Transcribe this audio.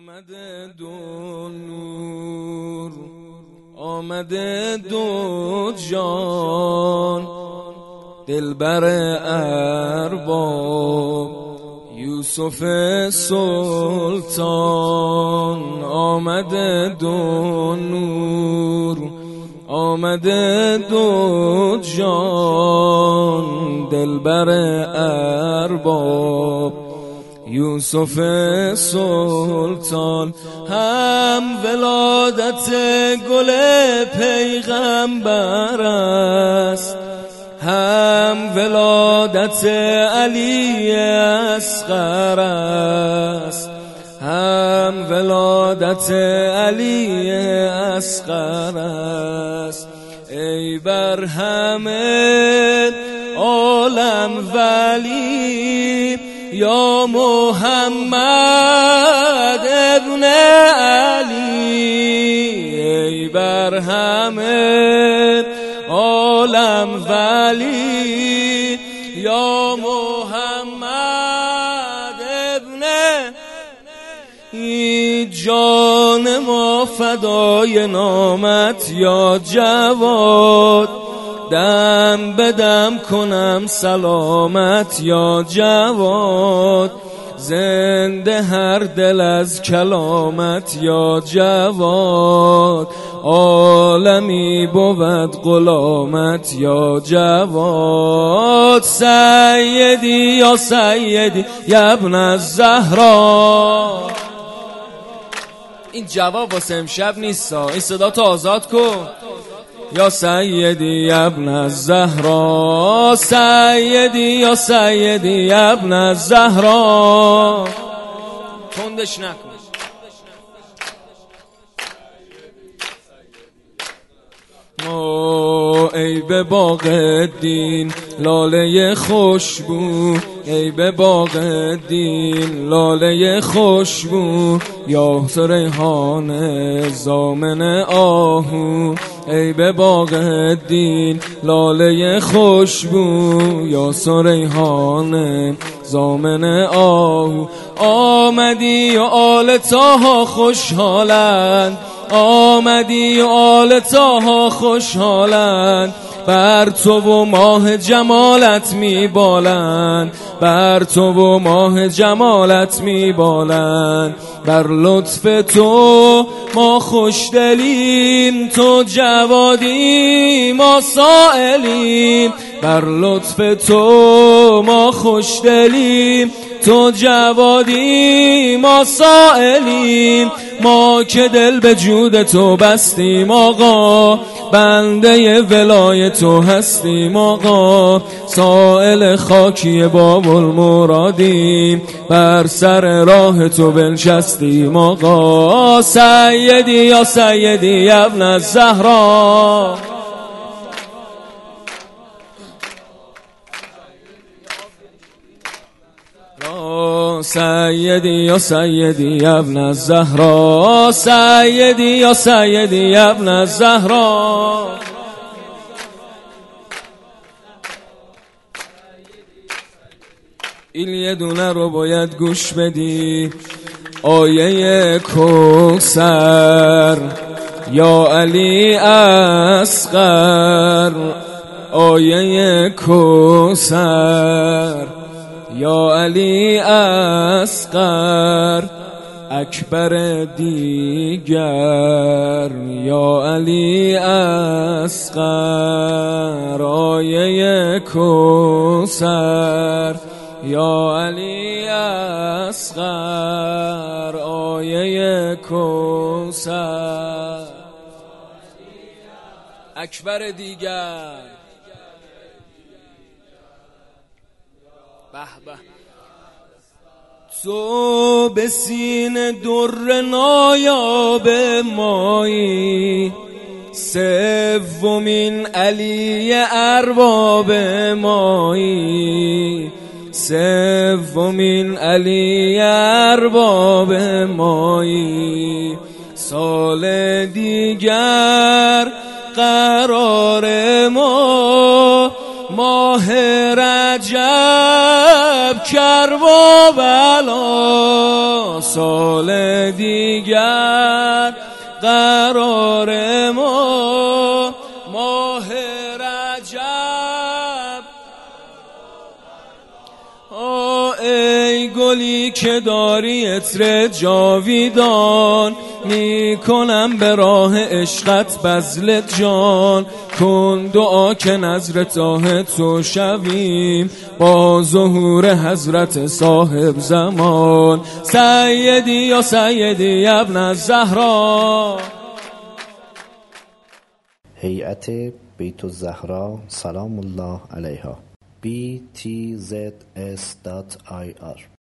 آمده دو نور آمده دو جان دلبر ارباب یوسف سلطان آمده دو نور آمده دو جان دلبر ارباب. یوسف سلطان هم ولادت گل پیغمبر است هم ولادت علی اصغر است هم ولادت علی اصغر است. ای بر همه عالم ولی یا محمد ابن علی ای بر همه عالم ولی یا محمد ابن ای جان ما فدای نامت یا جواد دم بدم کنم سلامت یا جواد؟ زنده هر دل از کلامت یا جواد؟ عالمی بود غلامت یا جواد؟ سیدی یا سیدی یبن از زهرا این جواب واسه امشب نیست این صدا تو آزاد کن. یا سیدی ابن الزهرا سیدی یا سیدی ابن الزهرا تندش نکن. ای به باغ دین لاله خوشبو. ای به باغ دین لاله خوشبو. یا ریحان زامن آهو. ای به باغ دین لاله خوشبو یا ریحان زامن آهو. آمدی و آل تاها خوشحالند. آمدی و آل تاها خوشحالند. بر تو و ماه جمالت میبالند بر تو و ماه جمالت میبالند. بر لطف تو ما خوشدلیم تو جوادی ما سائلیم. بر لطف تو ما خوشدلیم تو جوادی ما سائلیم. ما که دل به جود تو بستیم آقا. بنده ولای تو هستیم آقا. سائل خاکی باب المرادیم بر سر راه تو بنشستیم آقا. سیدی یا سیدی ابن الزهرا. سیدی یا سیدی ابن الزهرا سیدی یا سیدی ابن الزهرا این یه دونه رو باید گوش بدی آیه کوسر یا علی اسقر آیه کوسر یا علی اسقر اکبر دیگر. یا علی اسقر آیه کوسر یا علی اسقر آیه کوسر اکبر دیگر. به تو به سین در نایاب مایی. سومین علی ارباب مایی. سومین علی ارباب مایی. سال دیگر قرار ما کرب و بلا سال دیگر قرار ما ماه رجب. ای گلی که داری اتر جاویدان می‌کنم به راه عشقت بزل جان. کن دعا که نظر تاه تو شویم با ظهور حضرت صاحب زمان. سیدی یا سیدی ابن زهرا هیئت بیت الزهرا سلام الله علیها. btzs.ir